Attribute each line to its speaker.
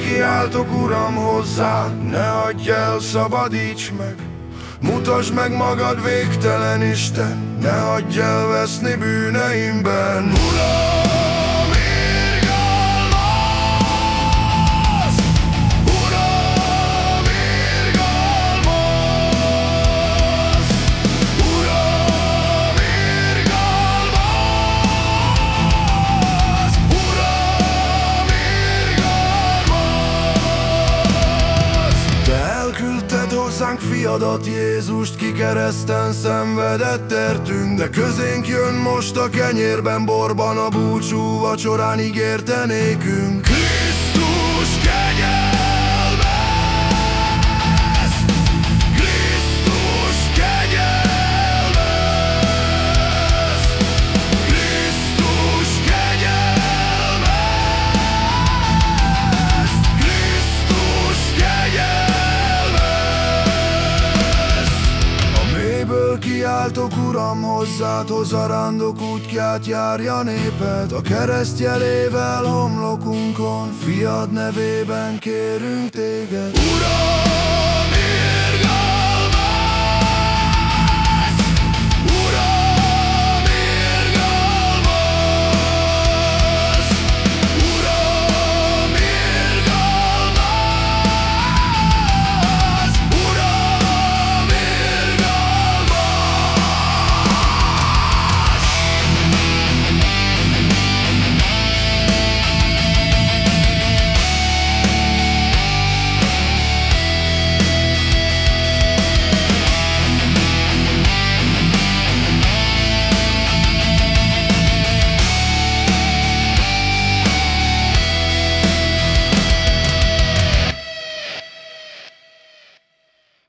Speaker 1: kiáltok, Uram, hozzá, ne hagyj el, szabadíts meg. Mutasd meg magad végtelen Isten, ne hagyj el veszni bűneimben. Uram! Hozzánk fiadat Jézust ki kereszten szenvedett értünk De közénk jön most a kenyérben, borban a búcsú vacsorán ígérte nékünk Kiáltok, Uram, hozzád, hoz a rándok útját, járja népet A kereszt jelével homlokunkon, fiad nevében kérünk téged Uram!